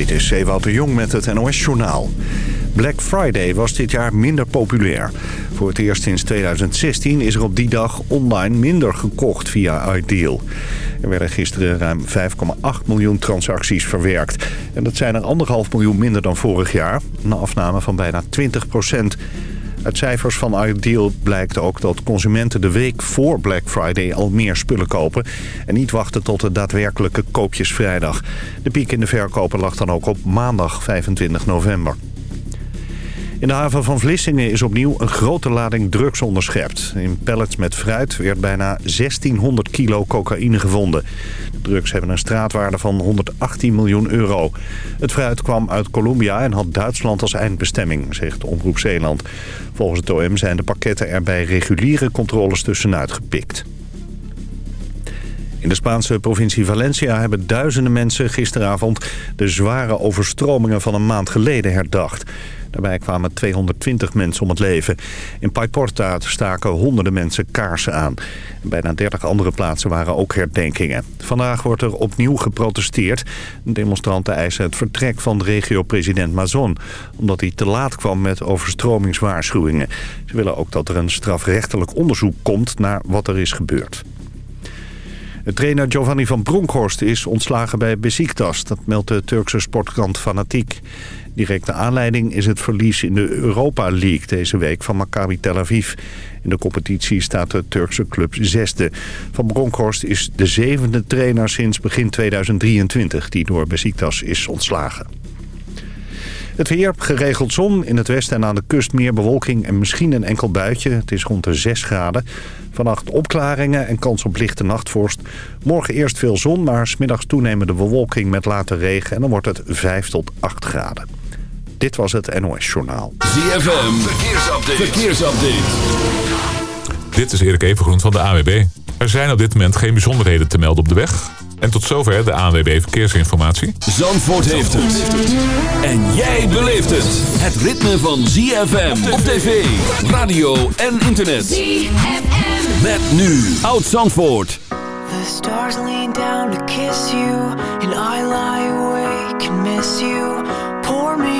Dit is Ewout de Jong met het NOS-journaal. Black Friday was dit jaar minder populair. Voor het eerst sinds 2016 is er op die dag online minder gekocht via Ideal. Er werden gisteren ruim 5,8 miljoen transacties verwerkt. En dat zijn er anderhalf miljoen minder dan vorig jaar. Een afname van bijna 20 procent. Uit cijfers van Ideal blijkt ook dat consumenten de week voor Black Friday al meer spullen kopen... en niet wachten tot de daadwerkelijke koopjesvrijdag. De piek in de verkopen lag dan ook op maandag 25 november. In de haven van Vlissingen is opnieuw een grote lading drugs onderschept. In pallets met fruit werd bijna 1600 kilo cocaïne gevonden. De drugs hebben een straatwaarde van 118 miljoen euro. Het fruit kwam uit Colombia en had Duitsland als eindbestemming, zegt Omroep Zeeland. Volgens het OM zijn de pakketten er bij reguliere controles tussenuit gepikt. In de Spaanse provincie Valencia hebben duizenden mensen gisteravond... de zware overstromingen van een maand geleden herdacht. Daarbij kwamen 220 mensen om het leven. In Paiporta staken honderden mensen kaarsen aan. bijna 30 andere plaatsen waren ook herdenkingen. Vandaag wordt er opnieuw geprotesteerd. Demonstranten eisen het vertrek van regio-president Mazon... omdat hij te laat kwam met overstromingswaarschuwingen. Ze willen ook dat er een strafrechtelijk onderzoek komt naar wat er is gebeurd. De trainer Giovanni van Bronckhorst is ontslagen bij Besiktas. Dat meldt de Turkse sportkrant Fanatiek. Directe aanleiding is het verlies in de Europa League deze week van Maccabi Tel Aviv. In de competitie staat de Turkse club zesde. Van Bronckhorst is de zevende trainer sinds begin 2023 die door Besiktas is ontslagen. Het weer, geregeld zon. In het westen en aan de kust meer bewolking en misschien een enkel buitje. Het is rond de 6 graden. Vannacht opklaringen en kans op lichte nachtvorst. Morgen eerst veel zon, maar smiddags toenemende bewolking met later regen. En dan wordt het 5 tot 8 graden. Dit was het NOS Journaal. ZFM, verkeersupdate. verkeersupdate. Dit is Erik Evengroen van de AWB. Er zijn op dit moment geen bijzonderheden te melden op de weg. En tot zover de ANWB Verkeersinformatie. Zandvoort heeft het. En jij beleeft het. Het ritme van ZFM op tv, radio en internet. ZFM. Met nu Oud Zandvoort. The stars lean down to kiss you. And I lie awake and miss you. Pour me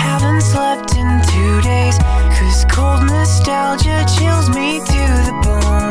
nostalgia chills me to the bone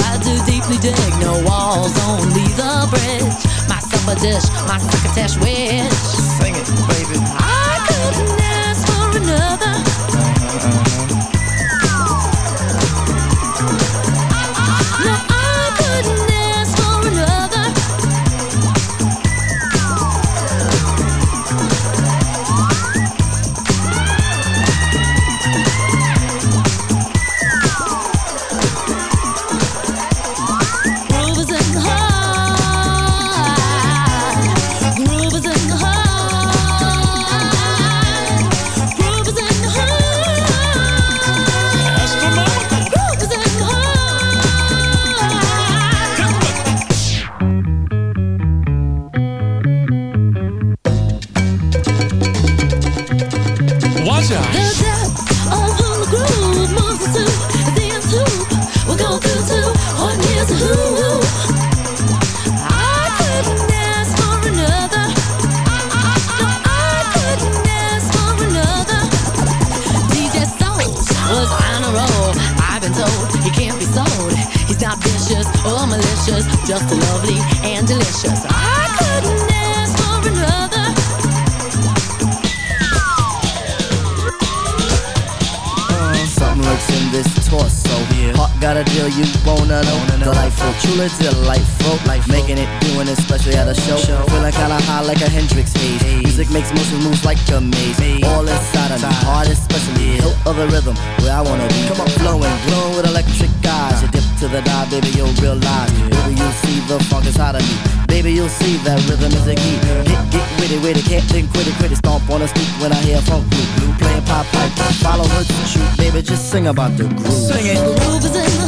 I do deeply dig. No walls, only the bridge. My supper dish, my succotash wish. Sing it, baby. At a show. Feeling kinda high like a Hendrix haze. Music makes motion moves like a maze. All inside of me, heart especially. Hilt of the rhythm, where I wanna be. Come on, flowing, glowing with electric eyes. You dip to the dive, baby, you'll realize. Baby, you'll see the funk inside of me. Baby, you'll see that rhythm is the key. Get, get witty, witty, can't think, quit it, quit it. Stomp on the street when I hear funk blue. Blue playing pop pipe. Follow her to shoot, baby, just sing about the groove. Sing it. Groove is in the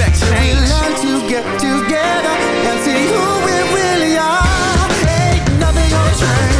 affect change. We learn to get together and see who we really are. Ain't nothing gonna change.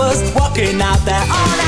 us, walking out there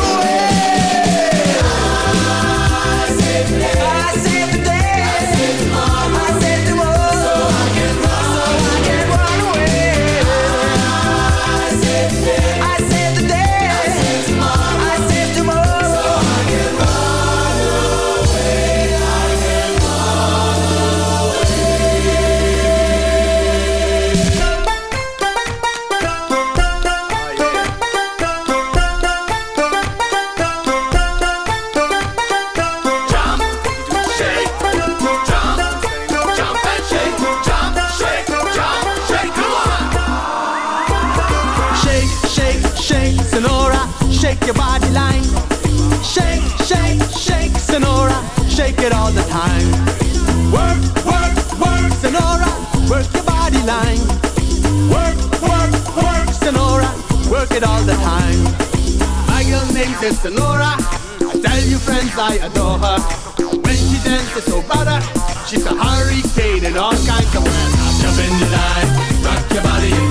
it all the time. Work, work, work, Senora, work your body line. Work, work, work, Senora, work it all the time. My girl name is Senora. I tell you friends I adore her. When she dances so butter, she's a hurricane in all kinds of weather. Jump in the line, rock your body